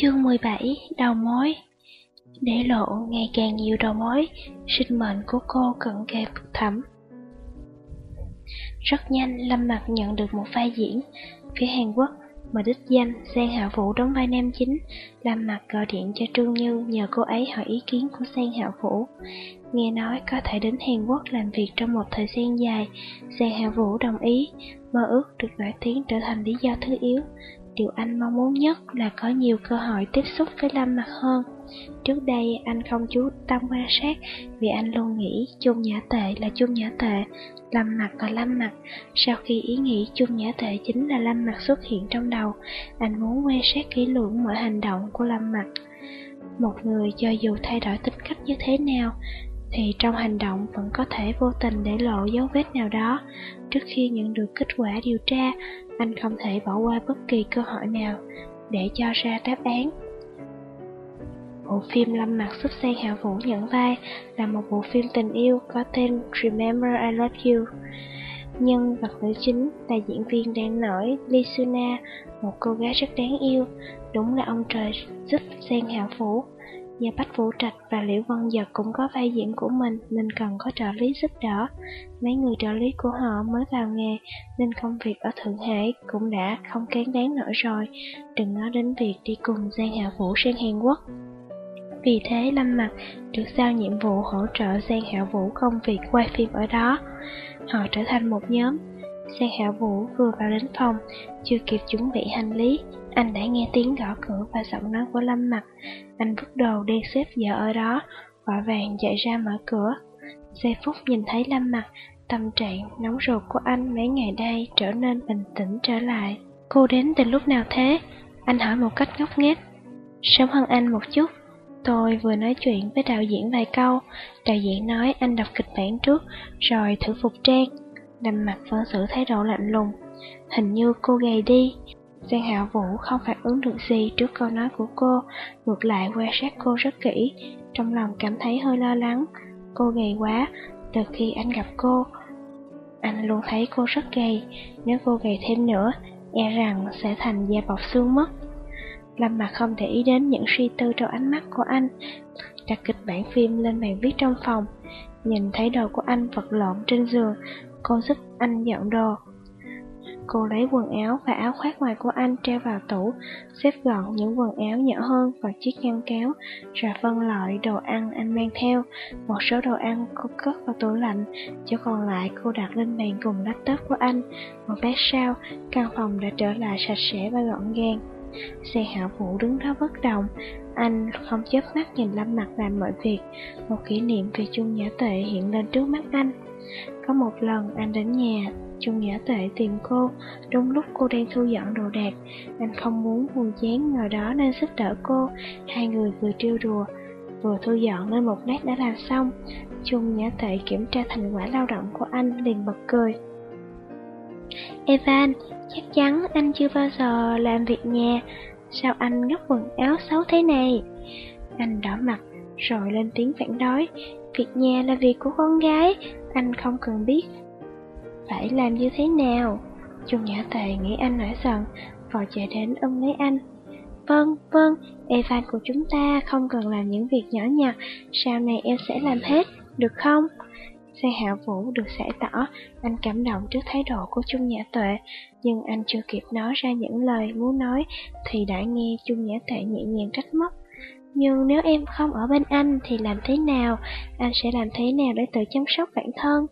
Chương 17 Đầu mối để lộ ngày càng nhiều đầu mối, sinh mệnh của cô cận kề vực thẩm. Rất nhanh, Lâm Mặc nhận được một vai diễn phía Hàn Quốc mà đích danh Giang Hạ Vũ đóng vai nam chính. Lâm Mặc gọi điện cho Trương Như nhờ cô ấy hỏi ý kiến của Giang Hạ Vũ. Nghe nói có thể đến Hàn Quốc làm việc trong một thời gian dài, Giang Hạ Vũ đồng ý, mơ ước được nổi tiếng trở thành lý do thứ yếu. Điều anh mong muốn nhất là có nhiều cơ hội tiếp xúc với Lâm Mặc hơn. Trước đây anh không chú tâm quan sát vì anh luôn nghĩ chung nhã tệ là chung nhã tệ, lâm mặt là lâm mặt. Sau khi ý nghĩ chung nhã tệ chính là lâm mặt xuất hiện trong đầu, anh muốn quan sát kỹ lưỡng mọi hành động của lâm mặt. Một người cho dù thay đổi tính cách như thế nào, thì trong hành động vẫn có thể vô tình để lộ dấu vết nào đó. Trước khi nhận được kết quả điều tra, anh không thể bỏ qua bất kỳ cơ hội nào để cho ra đáp án. Bộ phim Lâm mặt giúp Sen Hạ Vũ nhận vai là một bộ phim tình yêu có tên Remember I Love You. Nhân vật nữ chính là diễn viên đang nổi Lisuna, một cô gái rất đáng yêu. Đúng là ông trời giúp Sen Hạ Vũ. Nhà Bách Vũ Trạch và Liễu Văn Giật cũng có vai diễn của mình nên cần có trợ lý giúp đỡ. Mấy người trợ lý của họ mới vào nghề, nên công việc ở Thượng Hải cũng đã không kén đáng nổi rồi. Đừng nói đến việc đi cùng Giang Hạ Vũ sang Hàn Quốc. Vì thế, Lâm Mặc được giao nhiệm vụ hỗ trợ Giang Hạ Vũ công việc quay phim ở đó. Họ trở thành một nhóm. Xe Hạ Vũ vừa vào đến phòng, chưa kịp chuẩn bị hành lý, anh đã nghe tiếng gõ cửa và giọng nói của Lâm Mặc. Anh vứt đồ đi xếp vợ ở đó, vội vàng chạy ra mở cửa. Giây phút nhìn thấy Lâm Mặc, tâm trạng nóng ruột của anh mấy ngày đây trở nên bình tĩnh trở lại. Cô đến từ lúc nào thế? Anh hỏi một cách ngốc nghếch. Sớm hơn anh một chút. Tôi vừa nói chuyện với đạo diễn vài câu, đạo diễn nói anh đọc kịch bản trước, rồi thử phục trang. Lâm mặt vẫn giữ thái độ lạnh lùng. Hình như cô gầy đi. Giang Hạ Vũ không phản ứng được gì trước câu nói của cô, ngược lại quan sát cô rất kỹ, trong lòng cảm thấy hơi lo lắng. Cô gầy quá, từ khi anh gặp cô, anh luôn thấy cô rất gầy, nếu cô gầy thêm nữa, e rằng sẽ thành da bọc xương mất. Lâm mặt không để ý đến những suy tư trong ánh mắt của anh, đặt kịch bản phim lên bàn viết trong phòng. Nhìn thấy đồ của anh vật lộn trên giường, cô giúp anh dọn đồ. Cô lấy quần áo và áo khoác ngoài của anh treo vào tủ, xếp gọn những quần áo nhỏ hơn vào chiếc ngăn kéo, rồi phân loại đồ ăn anh mang theo. Một số đồ ăn cô cất vào tủ lạnh, chỗ còn lại cô đặt lên bàn cùng laptop của anh. Một lát sau, căn phòng đã trở lại sạch sẽ và gọn gàng. Xe hạ vũ đứng đó bất động, anh không chớp mắt nhìn Lâm Mặt làm mọi việc, một kỷ niệm về chung Nhã Tệ hiện lên trước mắt anh. Có một lần anh đến nhà, Trung Nhã Tệ tìm cô, trong lúc cô đang thu dọn đồ đạc. Anh không muốn buồn chán ngồi đó nên giúp đỡ cô, hai người vừa trêu đùa, vừa thu dọn nên một lát đã làm xong. Trung Nhã Tệ kiểm tra thành quả lao động của anh liền bật cười. Evan, chắc chắn anh chưa bao giờ làm việc nhà, sao anh gấp quần áo xấu thế này? Anh đỏ mặt, rồi lên tiếng phản đối, việc nhà là việc của con gái, anh không cần biết. Phải làm như thế nào? Trung Nhã Tề nghĩ anh nổi giận, vội chạy đến ôm lấy anh. Vâng, vâng, Evan của chúng ta không cần làm những việc nhỏ nhặt, sau này em sẽ làm hết, được không? Xe hạ vũ được giải tỏ, anh cảm động trước thái độ của Trung Nhã Tuệ, nhưng anh chưa kịp nói ra những lời muốn nói thì đã nghe Trung Nhã Tuệ nhẹ nhàng trách móc. Nhưng nếu em không ở bên anh thì làm thế nào? Anh sẽ làm thế nào để tự chăm sóc bản thân?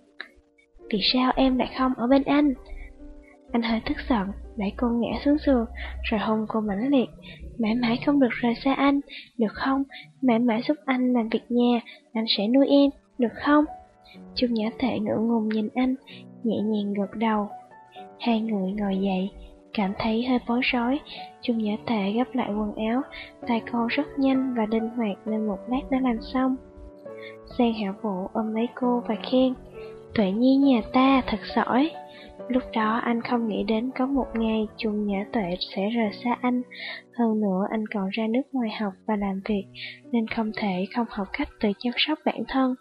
Vì sao em lại không ở bên anh? Anh hơi tức giận, đẩy cô ngã xuống giường, rồi hôn cô mãnh liệt. Mãi mãi không được rời xa anh, được không? Mãi mãi giúp anh làm việc nhà, anh sẽ nuôi em, được không? chung Nhã Tệ ngượng ngùng nhìn anh, nhẹ nhàng gật đầu. Hai người ngồi dậy, cảm thấy hơi bối rối. Chung nhã tệ gấp lại quần áo, tay cô rất nhanh và linh hoạt nên một lát đã làm xong. Giang Hạ Vũ ôm lấy cô và khen, Tuệ Nhi nhà ta thật giỏi. Lúc đó anh không nghĩ đến có một ngày Trung Nhã Tuệ sẽ rời xa anh. Hơn nữa anh còn ra nước ngoài học và làm việc, nên không thể không học cách tự chăm sóc bản thân.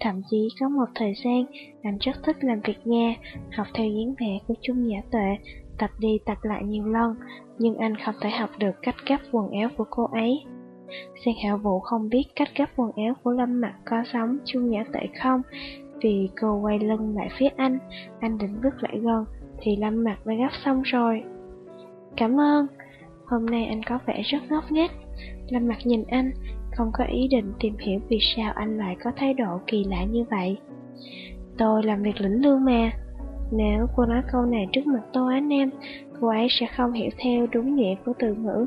Thậm chí có một thời gian, anh rất thích làm việc nhà, học theo dáng vẻ của Trung Nhã Tuệ, tập đi tập lại nhiều lần, nhưng anh không thể học được cách gấp quần áo của cô ấy. Giang Hạo Vũ không biết cách gấp quần áo của Lâm Mặc có sống chung Nhã tệ không, vì cô quay lưng lại phía anh, anh định bước lại gần, thì Lâm Mặc đã gấp xong rồi. Cảm ơn, hôm nay anh có vẻ rất ngốc nghếch. Lâm Mặc nhìn anh, không có ý định tìm hiểu vì sao anh lại có thái độ kỳ lạ như vậy. Tôi làm việc lĩnh lương mà. Nếu cô nói câu này trước mặt Tô Á Nam, cô ấy sẽ không hiểu theo đúng nghĩa của từ ngữ,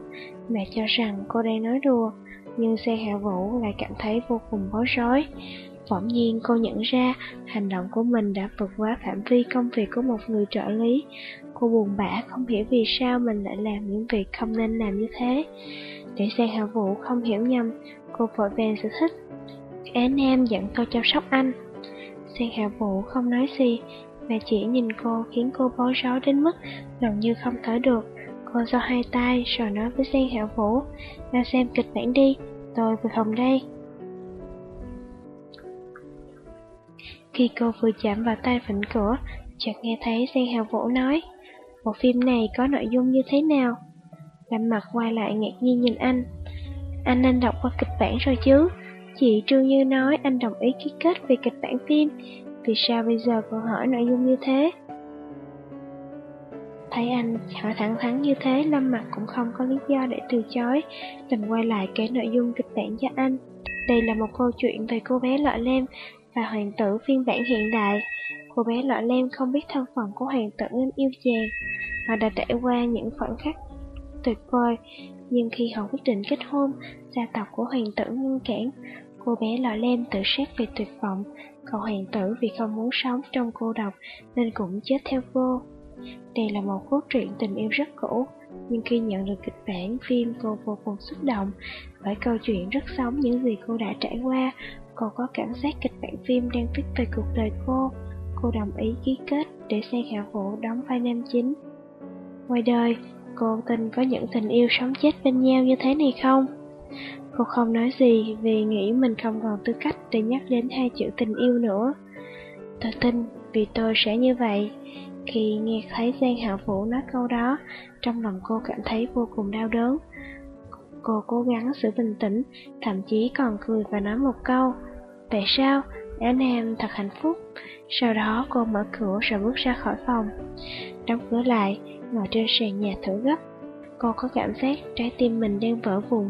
mà cho rằng cô đang nói đùa. Nhưng xe hạ vũ lại cảm thấy vô cùng bối rối. Bỗng nhiên cô nhận ra hành động của mình đã vượt quá phạm vi công việc của một người trợ lý. Cô buồn bã không hiểu vì sao mình lại làm những việc không nên làm như thế. Để xe hạ vũ không hiểu nhầm, cô vội vàng giải thích. Á Nam dặn tôi chăm sóc anh. Sen hạ vũ không nói gì, mà chỉ nhìn cô khiến cô bối rối đến mức gần như không thở được. Cô giơ hai tay rồi nói với Giang hạ vũ, ra xem kịch bản đi, tôi vừa phòng đây. Khi cô vừa chạm vào tay vịnh cửa, chợt nghe thấy Giang Hào Vũ nói, bộ phim này có nội dung như thế nào? Lâm mặt quay lại ngạc nhiên nhìn anh. Anh nên đọc qua kịch bản rồi chứ. Chị Trương Như nói anh đồng ý ký kết về kịch bản phim. Vì sao bây giờ còn hỏi nội dung như thế? Thấy anh hỏi thẳng thắn như thế, Lâm Mặt cũng không có lý do để từ chối, đành quay lại kể nội dung kịch bản cho anh. Đây là một câu chuyện về cô bé lọ lem và hoàng tử phiên bản hiện đại. Cô bé lọ lem không biết thân phận của hoàng tử nên yêu chàng. Họ đã trải qua những khoảnh khắc tuyệt vời, nhưng khi họ quyết định kết hôn, gia tộc của hoàng tử ngăn cản. Cô bé lọ lem tự sát vì tuyệt vọng, còn hoàng tử vì không muốn sống trong cô độc nên cũng chết theo cô. Đây là một cốt truyện tình yêu rất cũ, nhưng khi nhận được kịch bản phim cô vô cùng xúc động bởi câu chuyện rất sống những gì cô đã trải qua Cô có cảm giác kịch bản phim đang viết về cuộc đời cô. Cô đồng ý ký kết để xe khảo Vũ đóng vai nam chính. Ngoài đời, cô tin có những tình yêu sống chết bên nhau như thế này không? Cô không nói gì vì nghĩ mình không còn tư cách để nhắc đến hai chữ tình yêu nữa. Tôi tin vì tôi sẽ như vậy. Khi nghe thấy Giang Hạ Vũ nói câu đó, trong lòng cô cảm thấy vô cùng đau đớn. Cô cố gắng giữ bình tĩnh, thậm chí còn cười và nói một câu. Tại sao? Anh em thật hạnh phúc. Sau đó cô mở cửa rồi bước ra khỏi phòng. Đóng cửa lại, ngồi trên sàn nhà thở gấp. Cô có cảm giác trái tim mình đang vỡ vụn.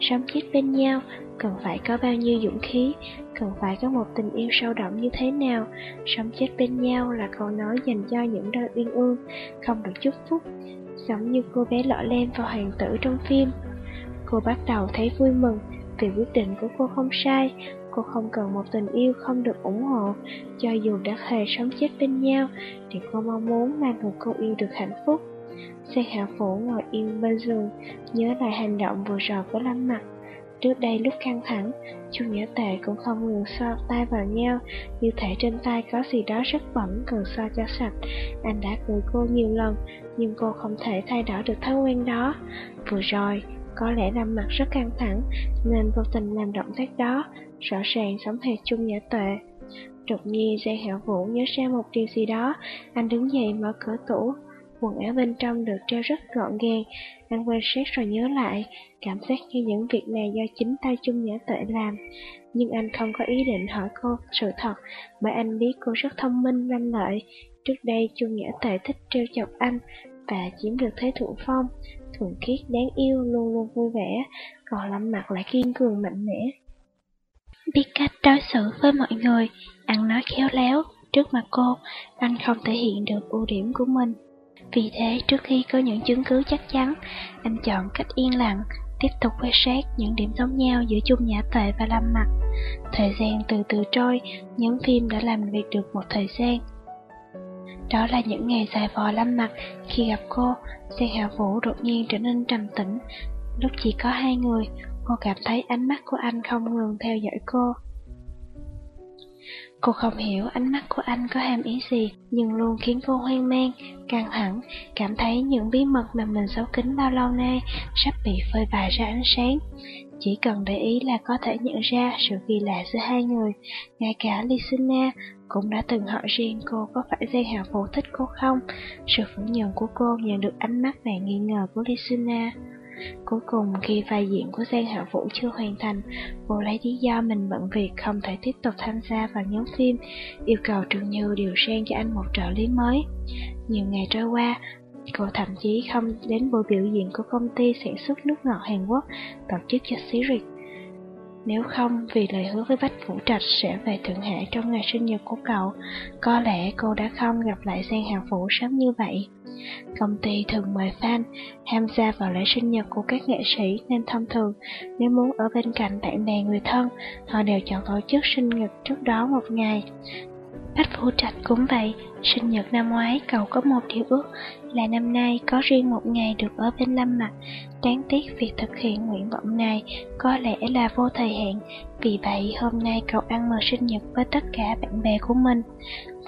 Sống chết bên nhau, cần phải có bao nhiêu dũng khí, cần phải có một tình yêu sâu đậm như thế nào. Sống chết bên nhau là câu nói dành cho những đôi uyên ương, không được chúc phúc, giống như cô bé lọ lem vào hoàng tử trong phim. Cô bắt đầu thấy vui mừng vì quyết định của cô không sai. Cô không cần một tình yêu không được ủng hộ, cho dù đã hề sống chết bên nhau, thì cô mong muốn mang người cô yêu được hạnh phúc. Xe hạ phủ ngồi yên bên giường, nhớ lại hành động vừa rồi của Lâm Mặt. Trước đây lúc căng thẳng, Chu Nhã Tệ cũng không ngừng so tay vào nhau, như thể trên tay có gì đó rất bẩn cần so cho sạch. Anh đã cười cô nhiều lần, nhưng cô không thể thay đổi được thói quen đó. Vừa rồi, có lẽ Lâm mặt rất căng thẳng nên vô tình làm động tác đó, rõ ràng sống hệt chung nhã Tệ. Đột nhiên Giang Hạo Vũ nhớ ra một điều gì đó, anh đứng dậy mở cửa tủ. Quần áo bên trong được treo rất gọn gàng, anh quan sát rồi nhớ lại, cảm giác như những việc này do chính tay chung nhã tuệ làm. Nhưng anh không có ý định hỏi cô sự thật, bởi anh biết cô rất thông minh, lanh lợi. Trước đây chung nhã tuệ thích treo chọc anh và chiếm được thế thượng phong thuần khiết đáng yêu luôn luôn vui vẻ, còn Lâm Mặt lại kiên cường mạnh mẽ. Biết cách đối xử với mọi người, ăn nói khéo léo, trước mặt cô, anh không thể hiện được ưu điểm của mình. Vì thế, trước khi có những chứng cứ chắc chắn, anh chọn cách yên lặng, tiếp tục quan sát những điểm giống nhau giữa chung nhã tệ và lâm mặt. Thời gian từ từ trôi, nhóm phim đã làm việc được một thời gian. Đó là những ngày dài vò lâm mặt Khi gặp cô, xe Hạ Vũ đột nhiên trở nên trầm tĩnh Lúc chỉ có hai người, cô cảm thấy ánh mắt của anh không ngừng theo dõi cô Cô không hiểu ánh mắt của anh có hàm ý gì, nhưng luôn khiến cô hoang mang, căng thẳng, cảm thấy những bí mật mà mình giấu kín bao lâu nay sắp bị phơi bày ra ánh sáng. Chỉ cần để ý là có thể nhận ra sự kỳ lạ giữa hai người, ngay cả Lysina cũng đã từng hỏi riêng cô có phải Giang Hạ Vũ thích cô không. Sự phủ nhận của cô nhận được ánh mắt đầy nghi ngờ của Lysina. Cuối cùng khi vai diễn của Giang Hạ Vũ chưa hoàn thành, cô lấy lý do mình bận việc không thể tiếp tục tham gia vào nhóm phim, yêu cầu Trường Như điều sang cho anh một trợ lý mới. Nhiều ngày trôi qua, cô thậm chí không đến buổi biểu diễn của công ty sản xuất nước ngọt Hàn Quốc tổ chức cho series nếu không vì lời hứa với Bách Vũ Trạch sẽ về Thượng Hải trong ngày sinh nhật của cậu, có lẽ cô đã không gặp lại Giang Hà Vũ sớm như vậy. Công ty thường mời fan tham gia vào lễ sinh nhật của các nghệ sĩ nên thông thường nếu muốn ở bên cạnh bạn bè người thân, họ đều chọn tổ chức sinh nhật trước đó một ngày. Bách Phủ Trạch cũng vậy, sinh nhật năm ngoái cậu có một điều ước là năm nay có riêng một ngày được ở bên Lâm Mặt. Đáng tiếc việc thực hiện nguyện vọng này có lẽ là vô thời hạn, vì vậy hôm nay cậu ăn mừng sinh nhật với tất cả bạn bè của mình.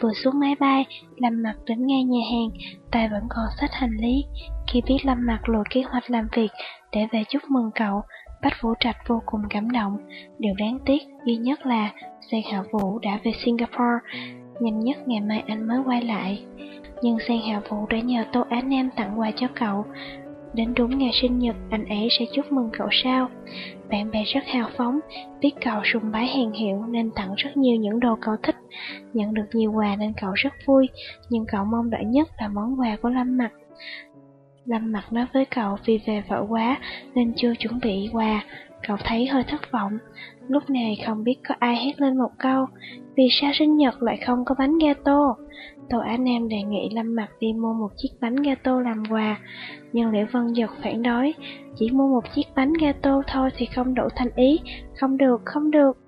Vừa xuống máy bay, Lâm Mặt đến ngay nhà hàng, tay vẫn còn sách hành lý. Khi biết Lâm Mặt lùi kế hoạch làm việc để về chúc mừng cậu, Bách Vũ Trạch vô cùng cảm động. Điều đáng tiếc duy nhất là Giang Hạ Vũ đã về Singapore, nhanh nhất ngày mai anh mới quay lại. Nhưng Giang Hạ Vũ đã nhờ Tô Á Nam tặng quà cho cậu. Đến đúng ngày sinh nhật, anh ấy sẽ chúc mừng cậu sao? Bạn bè rất hào phóng, biết cậu sùng bái hàng hiệu nên tặng rất nhiều những đồ cậu thích. Nhận được nhiều quà nên cậu rất vui, nhưng cậu mong đợi nhất là món quà của Lâm Mặt. Lâm Mặt nói với cậu vì về vợ quá nên chưa chuẩn bị quà, cậu thấy hơi thất vọng. Lúc này không biết có ai hét lên một câu, vì sao sinh nhật lại không có bánh gato? Tô Á Nam đề nghị Lâm Mặt đi mua một chiếc bánh gato làm quà, nhưng Liễu Vân Giật phản đối, chỉ mua một chiếc bánh gato thôi thì không đủ thành ý, không được, không được.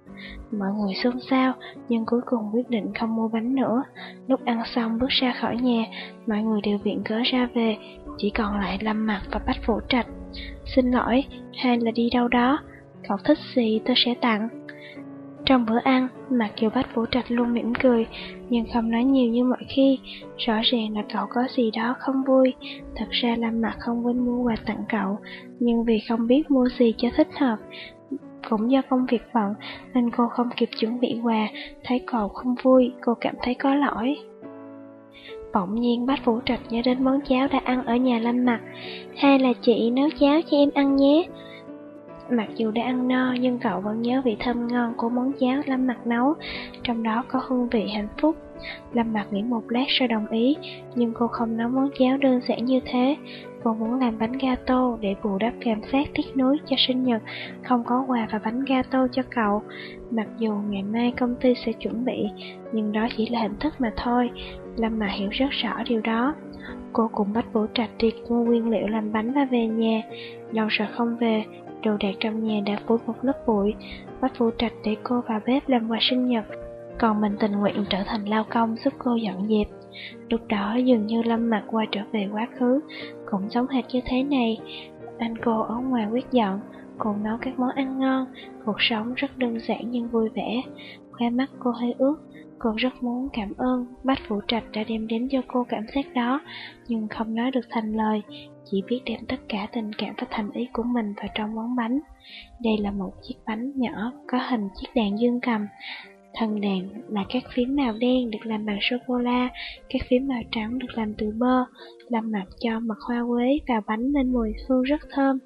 Mọi người xôn xao, nhưng cuối cùng quyết định không mua bánh nữa. Lúc ăn xong bước ra khỏi nhà, mọi người đều viện cớ ra về, chỉ còn lại Lâm mặc và Bách Vũ Trạch. Xin lỗi, hay là đi đâu đó? Cậu thích gì tôi sẽ tặng. Trong bữa ăn, mặc dù Bách Vũ Trạch luôn mỉm cười, nhưng không nói nhiều như mọi khi. Rõ ràng là cậu có gì đó không vui. Thật ra Lâm Mặc không quên mua quà tặng cậu, nhưng vì không biết mua gì cho thích hợp, cũng do công việc bận nên cô không kịp chuẩn bị quà, thấy cậu không vui, cô cảm thấy có lỗi. Bỗng nhiên Bách Vũ Trạch nhớ đến món cháo đã ăn ở nhà Lâm Mặc, hay là chị nấu cháo cho em ăn nhé. Mặc dù đã ăn no nhưng cậu vẫn nhớ vị thơm ngon của món cháo Lâm Mặt nấu, trong đó có hương vị hạnh phúc. Lâm Mặc nghĩ một lát rồi đồng ý, nhưng cô không nấu món cháo đơn giản như thế. Cô muốn làm bánh gato để bù đắp cảm giác tiếc nuối cho sinh nhật, không có quà và bánh gato cho cậu. Mặc dù ngày mai công ty sẽ chuẩn bị, nhưng đó chỉ là hình thức mà thôi. Lâm Mặc hiểu rất rõ điều đó. Cô cùng Bách Vũ Trạch đi mua nguyên liệu làm bánh và về nhà. Lâu rồi không về, đồ đạc trong nhà đã phủ một lớp bụi. Bách Vũ Trạch để cô vào bếp làm quà sinh nhật, còn mình tình nguyện trở thành lao công giúp cô dọn dẹp. Lúc đó dường như Lâm Mặc quay trở về quá khứ, cũng giống hệt như thế này. Anh cô ở ngoài quyết dọn, cùng nấu các món ăn ngon, cuộc sống rất đơn giản nhưng vui vẻ. Khoe mắt cô hơi ướt, cô rất muốn cảm ơn Bách Vũ Trạch đã đem đến cho cô cảm giác đó, nhưng không nói được thành lời, chỉ biết đem tất cả tình cảm và thành ý của mình vào trong món bánh. Đây là một chiếc bánh nhỏ có hình chiếc đàn dương cầm. Thân đàn là các phím màu đen được làm bằng sô-cô-la, các phím màu trắng được làm từ bơ, làm mặt cho mật hoa quế vào bánh nên mùi hương rất thơm.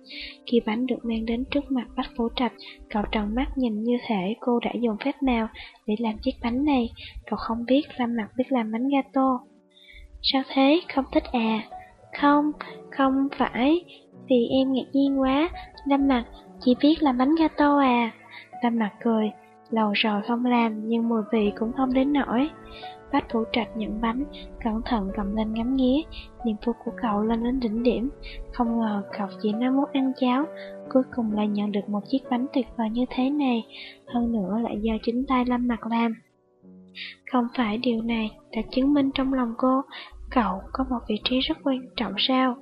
Khi bánh được mang đến trước mặt Bách Phổ Trạch, cậu tròn mắt nhìn như thể cô đã dùng phép nào để làm chiếc bánh này. Cậu không biết Lâm Mặt biết làm bánh gato. Sao thế, không thích à? Không, không phải, vì em ngạc nhiên quá, Lâm Mặt chỉ biết làm bánh gato à. Lâm Mặt cười, lâu rồi không làm nhưng mùi vị cũng không đến nổi. Bách thủ Trạch nhận bánh, cẩn thận cầm lên ngắm nghía, niềm vui của cậu lên đến đỉnh điểm. Không ngờ cậu chỉ nói muốn ăn cháo, cuối cùng lại nhận được một chiếc bánh tuyệt vời như thế này, hơn nữa lại do chính tay Lâm Mặt làm. Không phải điều này đã chứng minh trong lòng cô, cậu có một vị trí rất quan trọng sao?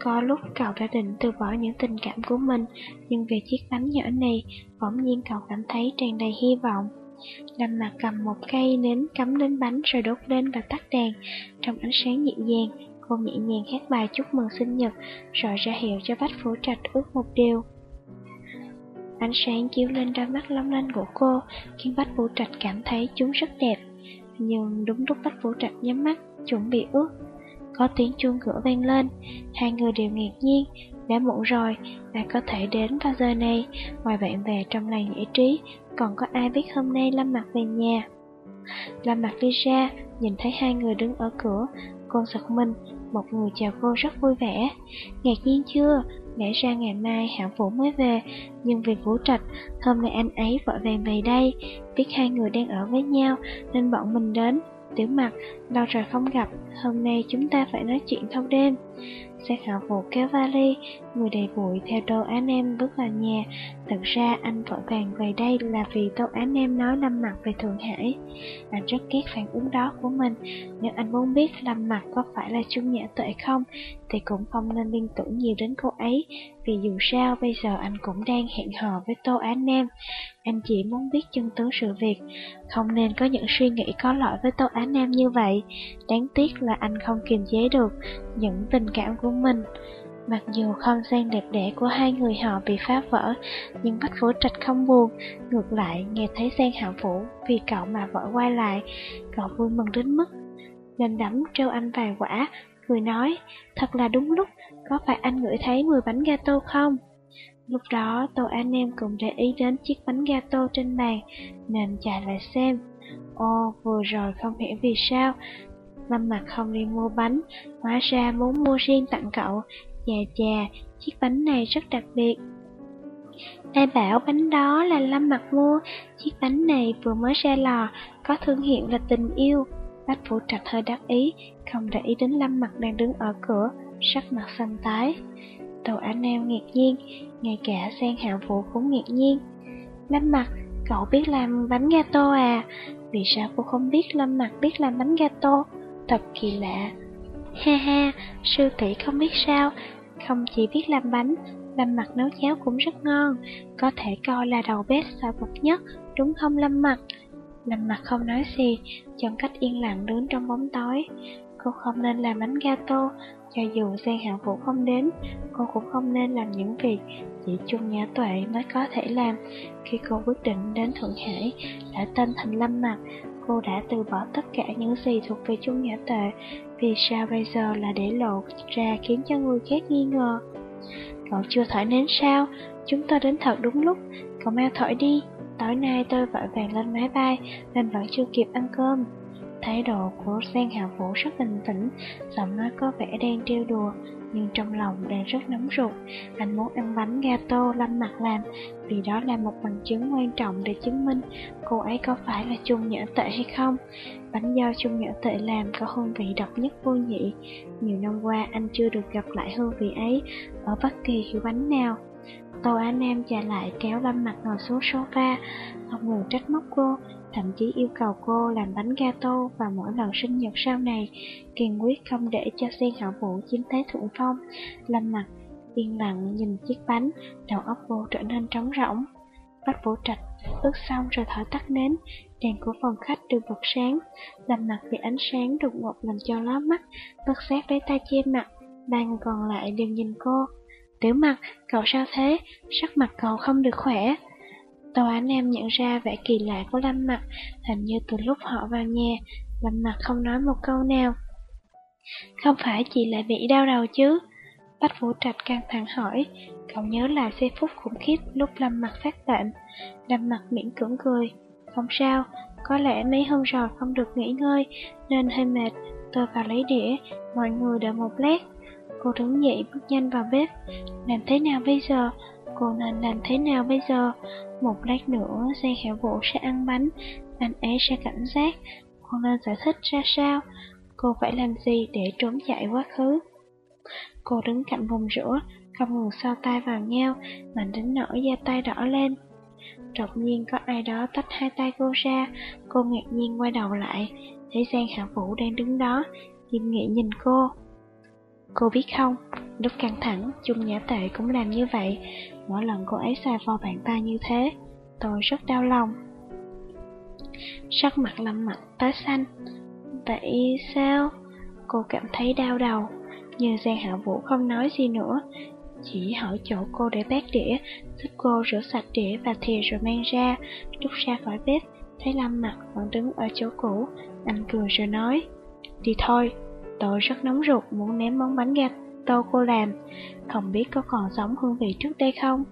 Có lúc cậu đã định từ bỏ những tình cảm của mình, nhưng vì chiếc bánh nhỏ này, bỗng nhiên cậu cảm thấy tràn đầy hy vọng. Lâm mặt cầm một cây nến cắm lên bánh rồi đốt lên và tắt đèn. Trong ánh sáng dịu dàng, cô nhẹ nhàng hát bài chúc mừng sinh nhật, rồi ra hiệu cho Bách Phủ Trạch ước một điều. Ánh sáng chiếu lên đôi mắt long lanh của cô, khiến Bách Phủ Trạch cảm thấy chúng rất đẹp. Nhưng đúng lúc Bách Phủ Trạch nhắm mắt, chuẩn bị ước, có tiếng chuông cửa vang lên, hai người đều ngạc nhiên, đã muộn rồi, và có thể đến vào giờ này, ngoài bạn bè trong làng giải trí, còn có ai biết hôm nay Lâm Mặt về nhà. Lâm Mặt đi ra, nhìn thấy hai người đứng ở cửa, cô giật mình, một người chào cô rất vui vẻ. Ngạc nhiên chưa, lẽ ra ngày mai Hạng Vũ mới về, nhưng vì Vũ Trạch, hôm nay anh ấy vội vàng về đây, biết hai người đang ở với nhau nên bọn mình đến. Tiểu mặt, lâu rồi không gặp, hôm nay chúng ta phải nói chuyện thâu đêm. Sát hạ vụ kéo vali, người đầy bụi theo Tô Án Em bước vào nhà. Thật ra anh vội vàng về đây là vì Tô Án Em nói Lâm Mặt về Thượng Hải. Anh rất ghét phản ứng đó của mình. Nếu anh muốn biết Lâm Mặt có phải là Trung Nhã Tuệ không, thì cũng không nên liên tưởng nhiều đến cô ấy. Vì dù sao bây giờ anh cũng đang hẹn hò với Tô Án Em. Anh chỉ muốn biết chân tướng sự việc, không nên có những suy nghĩ có lỗi với Tô án em như vậy. Đáng tiếc là anh không kiềm chế được những tình cảm của mình. Mặc dù không gian đẹp đẽ của hai người họ bị phá vỡ, nhưng Bách Phổ Trạch không buồn. Ngược lại, nghe thấy Giang Hạ Vũ vì cậu mà vỡ quay lại, cậu vui mừng đến mức. Lên đấm trêu anh vài quả, cười nói, thật là đúng lúc, có phải anh ngửi thấy mùi bánh gato không? Lúc đó Tô anh Em cũng để ý đến chiếc bánh gato trên bàn, nên chạy lại xem. Ô, vừa rồi không hiểu vì sao, Lâm mặt không đi mua bánh, hóa ra muốn mua riêng tặng cậu. Chà chà, chiếc bánh này rất đặc biệt. Ai bảo bánh đó là Lâm mặt mua, chiếc bánh này vừa mới ra lò, có thương hiệu là tình yêu. Bách Phụ Trạch hơi đắc ý, không để ý đến Lâm mặt đang đứng ở cửa, sắc mặt xanh tái. Đầu Á Nam ngạc nhiên, ngay cả Sang Hạ Vũ cũng ngạc nhiên. Lâm mặt, cậu biết làm bánh gato à? Vì sao cô không biết Lâm mặt biết làm bánh gato? Thật kỳ lạ. Ha ha, sư tỷ không biết sao, không chỉ biết làm bánh, Lâm mặt nấu cháo cũng rất ngon, có thể coi là đầu bếp giỏi bậc nhất, đúng không Lâm mặt? Lâm mặt không nói gì, chọn cách yên lặng đứng trong bóng tối. Cô không nên làm bánh gato, cho dù Giang Hạ Vũ không đến, cô cũng không nên làm những việc chỉ Trung Nhã Tuệ mới có thể làm. Khi cô quyết định đến Thượng Hải, đã tên thành Lâm Mặt, cô đã từ bỏ tất cả những gì thuộc về Trung Nhã Tuệ. Vì sao bây giờ là để lộ ra khiến cho người khác nghi ngờ? Cậu chưa thổi nến sao? Chúng tôi đến thật đúng lúc. Cậu mau thổi đi. Tối nay tôi vội vàng lên máy bay, nên vẫn chưa kịp ăn cơm. Thái độ của Giang Hạ Vũ rất bình tĩnh, giọng nói có vẻ đang trêu đùa, nhưng trong lòng đang rất nóng ruột. Anh muốn ăn bánh gato lâm mặt làm, vì đó là một bằng chứng quan trọng để chứng minh cô ấy có phải là chung nhỡ tệ hay không. Bánh do chung nhỡ tệ làm có hương vị độc nhất vô nhị. Nhiều năm qua anh chưa được gặp lại hương vị ấy ở bất kỳ hiệu bánh nào. Tô Á Nam chạy lại kéo Lâm Mặt ngồi xuống sofa, không ngừng trách móc cô, thậm chí yêu cầu cô làm bánh gato và mỗi lần sinh nhật sau này, kiên quyết không để cho sen hảo vũ chiếm thế thượng phong. Lâm mặt, yên lặng nhìn chiếc bánh, đầu óc cô trở nên trống rỗng. Bách vũ trạch, ướt xong rồi thở tắt nến, đèn của phòng khách được bật sáng. Lâm mặt bị ánh sáng đột ngột làm cho lóa mắt, bất xét lấy tay che mặt, ba người còn lại đều nhìn cô. Tiểu mặt, cậu sao thế? Sắc mặt cậu không được khỏe. Tô Á Nam nhận ra vẻ kỳ lạ của Lâm Mặt, hình như từ lúc họ vào nhà, Lâm Mặt không nói một câu nào. Không phải chị lại bị đau đầu chứ? Bách Vũ Trạch căng thẳng hỏi, cậu nhớ lại giây phút khủng khiếp lúc Lâm Mặt phát bệnh. Lâm Mặt miễn cưỡng cười, không sao, có lẽ mấy hôm rồi không được nghỉ ngơi, nên hơi mệt, tôi vào lấy đĩa, mọi người đợi một lát. Cô đứng dậy bước nhanh vào bếp, làm thế nào bây giờ? Cô nên làm thế nào bây giờ? Một lát nữa xe khả Vũ sẽ ăn bánh, anh ấy sẽ cảnh giác. Cô nên giải thích ra sao? Cô phải làm gì để trốn chạy quá khứ? Cô đứng cạnh vùng rửa, không ngừng so tay vào nhau, mạnh đến nỗi da tay đỏ lên. Đột nhiên có ai đó tách hai tay cô ra, cô ngạc nhiên quay đầu lại, thấy Giang Hạ Vũ đang đứng đó, nghiêm nghị nhìn cô. Cô biết không, lúc căng thẳng, Chung Nhã Tệ cũng làm như vậy, mỗi lần cô ấy xài vào bàn tay như thế, tôi rất đau lòng. Sắc mặt lâm mặt tái xanh, vậy sao? Cô cảm thấy đau đầu, nhưng Giang Hạ Vũ không nói gì nữa, chỉ hỏi chỗ cô để bát đĩa, giúp cô rửa sạch đĩa và thìa rồi mang ra, lúc ra khỏi bếp, thấy Lâm mặt vẫn đứng ở chỗ cũ, anh cười rồi nói, đi thôi, tôi rất nóng ruột muốn ném món bánh gạch tô cô làm, không biết có còn giống hương vị trước đây không?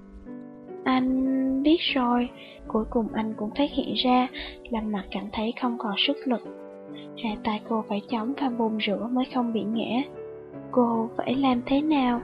Anh biết rồi, cuối cùng anh cũng phát hiện ra, Lâm mặt cảm thấy không còn sức lực. Hai tay cô phải chống và bồn rửa mới không bị ngã. Cô phải làm thế nào?